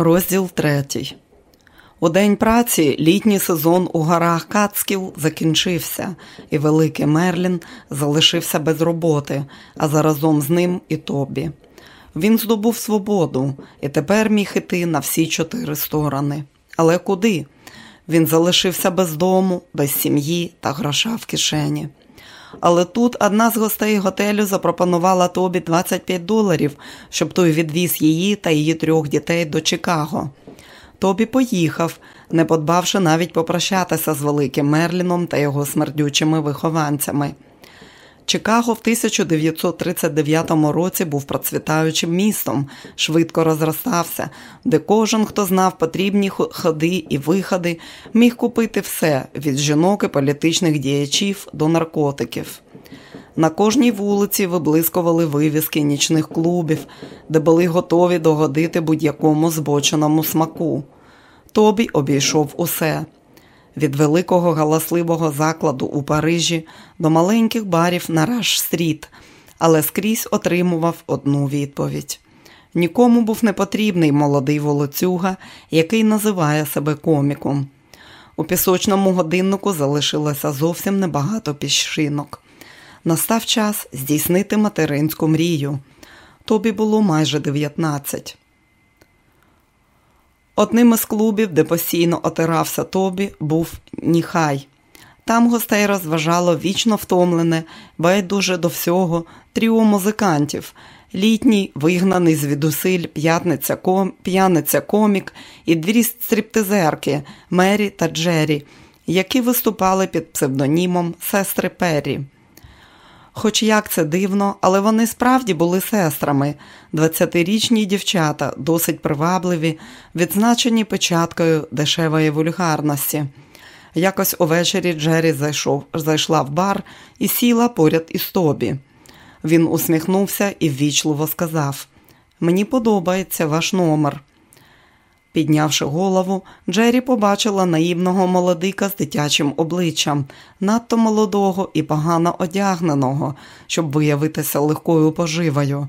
Розділ третій. У день праці літній сезон у горах Кацків закінчився, і великий Мерлін залишився без роботи, а заразом з ним і Тобі. Він здобув свободу і тепер міг іти на всі чотири сторони. Але куди? Він залишився без дому, без сім'ї та гроша в кишені. Але тут одна з гостей готелю запропонувала Тобі 25 доларів, щоб той відвіз її та її трьох дітей до Чикаго. Тобі поїхав, не подбавши навіть попрощатися з великим Мерліном та його смердючими вихованцями. Чикаго в 1939 році був процвітаючим містом, швидко розростався, де кожен, хто знав потрібні ходи і виходи, міг купити все від жінок і політичних діячів до наркотиків. На кожній вулиці виблискували вивіски нічних клубів, де були готові догодити будь-якому збоченому смаку. Тобі обійшов усе від великого галасливого закладу у Парижі до маленьких барів на Раш-стріт, але скрізь отримував одну відповідь. Нікому був не потрібний молодий волоцюга, який називає себе коміком. У пісочному годиннику залишилося зовсім небагато піщинок. Настав час здійснити материнську мрію. Тобі було майже 19. Одним із клубів, де постійно отирався Тобі, був Ніхай. Там гостей розважало вічно втомлене, байдуже до всього, тріо музикантів, літній, вигнаний звідусиль п'ятниця ком, п'яниця комік і дві стриптизерки Мері та Джері, які виступали під псевдонімом Сестри Перрі. Хоч як це дивно, але вони справді були сестрами, 20-річні дівчата, досить привабливі, відзначені печаткою дешевої вульгарності. Якось увечері Джері зайшов, зайшла в бар і сіла поряд із Тобі. Він усміхнувся і ввічливо сказав: Мені подобається ваш номер. Піднявши голову, Джері побачила наївного молодика з дитячим обличчям, надто молодого і погано одягненого, щоб виявитися легкою поживою.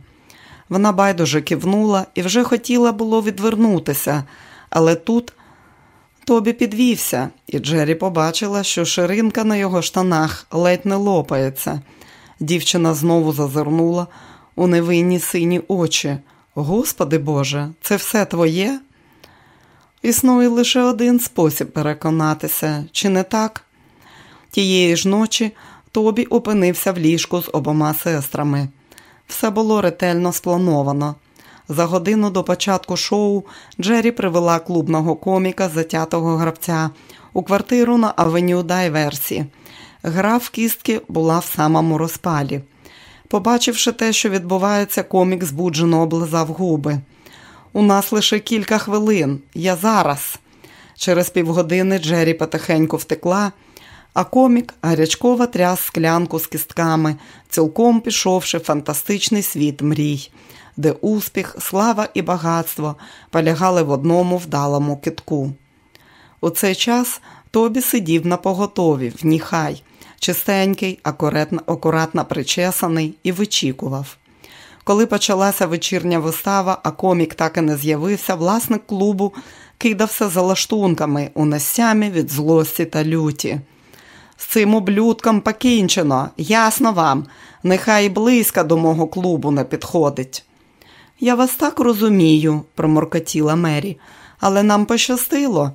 Вона байдуже кивнула і вже хотіла було відвернутися, але тут Тобі підвівся, і Джері побачила, що ширинка на його штанах ледь не лопається. Дівчина знову зазирнула у невинні сині очі. Господи Боже, це все твоє? Існує лише один спосіб переконатися, чи не так? Тієї ж ночі Тобі опинився в ліжку з обома сестрами. Все було ретельно сплановано. За годину до початку шоу Джері привела клубного коміка, затятого гравця, у квартиру на авеню Дайверсі. Гра в кістки була в самому розпалі. Побачивши те, що відбувається, комік збуджено облизав губи. У нас лише кілька хвилин. Я зараз. Через півгодини Джері потихеньку втекла, а комік гарячково тряс склянку з кістками, цілком пішовши в фантастичний світ мрій, де успіх, слава і багатство полягали в одному вдалому китку. У цей час Тобі сидів на поготові, в ніхай, чистенький, акуратно, акуратно причесаний і вичікував. Коли почалася вечірня вистава, а комік так і не з'явився, власник клубу кидався за лаштунками у нестямі від злості та люті. З цим ублюдком покінчено, ясно вам, нехай і близько до мого клубу не підходить. Я вас так розумію, проморкотіла Мері, але нам пощастило.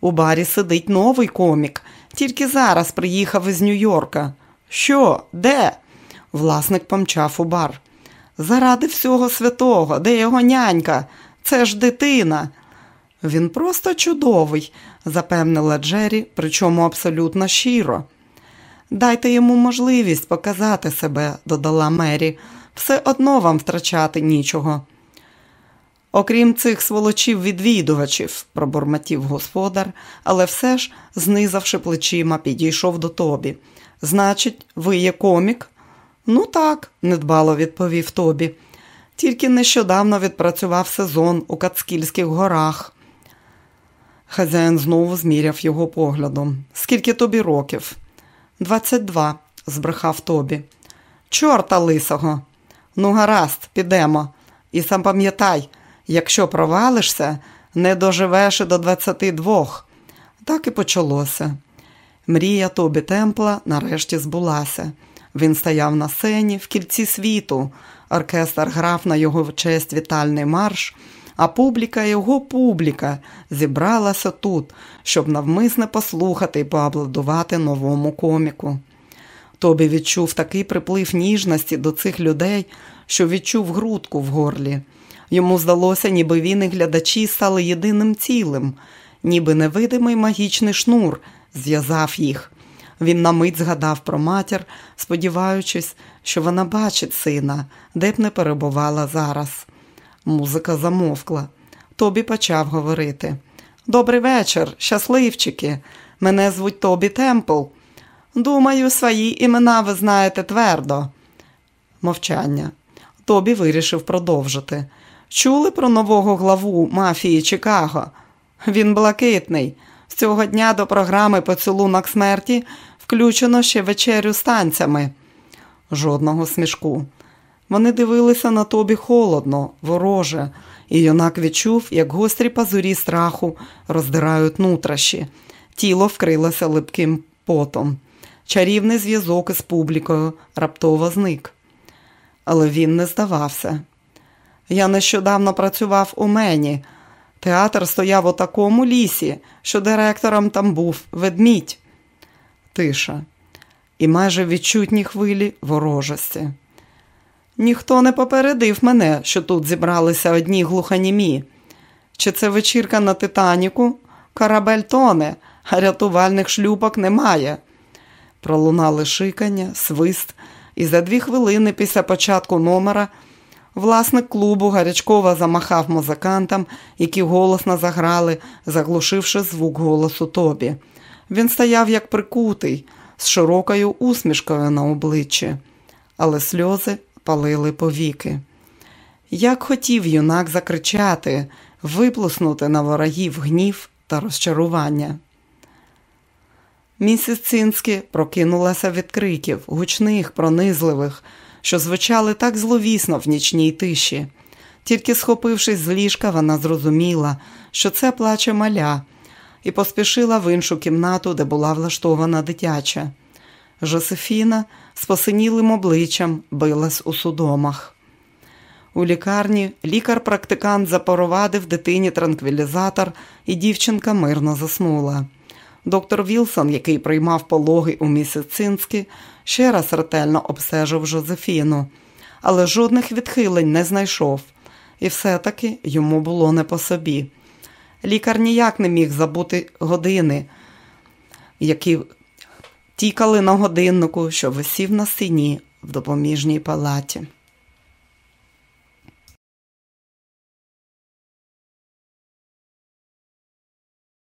У барі сидить новий комік, тільки зараз приїхав із Нью-Йорка. Що, де? Власник помчав у бар. Заради всього святого, де його нянька? Це ж дитина. Він просто чудовий, запевнила Джері, причому абсолютно щиро. Дайте йому можливість показати себе, додала Мері. Все одно вам втрачати нічого. Окрім цих сволочів-відвідувачів, пробурмотів господар, але все ж, знизавши плечима, підійшов до тобі. Значить, ви є комік? Ну так, недбало відповів Тобі. Тільки нещодавно відпрацював сезон у Кацкільських горах. Хазяїн знову зміряв його поглядом. Скільки тобі років? Двадцять два, збрехав Тобі. Чорта лисого. Ну, гаразд, підемо. І сам пам'ятай, якщо провалишся, не доживеш і до 22. Так і почалося. Мрія Тобі Темпла нарешті збулася. Він стояв на сцені в кільці світу. Оркестр грав на його честь вітальний марш, а публіка, його публіка, зібралася тут, щоб навмисне послухати і поаплодувати новому коміку. Тобі відчув такий приплив ніжності до цих людей, що відчув грудку в горлі. Йому здалося, ніби він і глядачі стали єдиним цілим, ніби невидимий магічний шнур зв'язав їх. Він на мить згадав про матір, сподіваючись, що вона бачить сина, де б не перебувала зараз. Музика замовкла. Тобі почав говорити. Добрий вечір, щасливчики. Мене звуть Тобі Темпл. Думаю, свої імена ви знаєте твердо. Мовчання. Тобі вирішив продовжити. Чули про нового главу мафії Чикаго? Він блакитний. З цього дня до програми Поцілунок смерті включено ще вечерю з танцями. Жодного смішку. Вони дивилися на тобі холодно, вороже, і юнак відчув, як гострі пазурі страху роздирають нутрощі. Тіло вкрилося липким потом. Чарівний зв'язок із публікою раптово зник. Але він не здавався. Я нещодавно працював у мені. Театр стояв у такому лісі, що директором там був ведмідь. Тиша. І майже відчутні хвилі ворожості. Ніхто не попередив мене, що тут зібралися одні глуханімі. Чи це вечірка на Титаніку? Корабель тоне, а рятувальних шлюпок немає. Пролунали шикання, свист, і за дві хвилини після початку номера власник клубу гарячково замахав музикантам, які голосно заграли, заглушивши звук голосу Тобі. Він стояв як прикутий, з широкою усмішкою на обличчі, але сльози палили повіки. Як хотів юнак закричати, виплеснути на ворогів гнів та розчарування. Місіс Цинські прокинулася від криків, гучних, пронизливих, що звучали так зловісно в нічній тиші. Тільки схопившись з ліжка, вона зрозуміла, що це плаче маля, і поспішила в іншу кімнату, де була влаштована дитяча. Жозефіна з посинілим обличчям билась у судомах. У лікарні лікар-практикант запоровадив дитині транквілізатор, і дівчинка мирно заснула. Доктор Вілсон, який приймав пологи у місіс Цинські, ще раз ретельно обстежив Жозефіну, але жодних відхилень не знайшов, і все-таки йому було не по собі. Лікар ніяк не міг забути години, які тікали на годиннику, що висів на стіні в допоміжній палаті.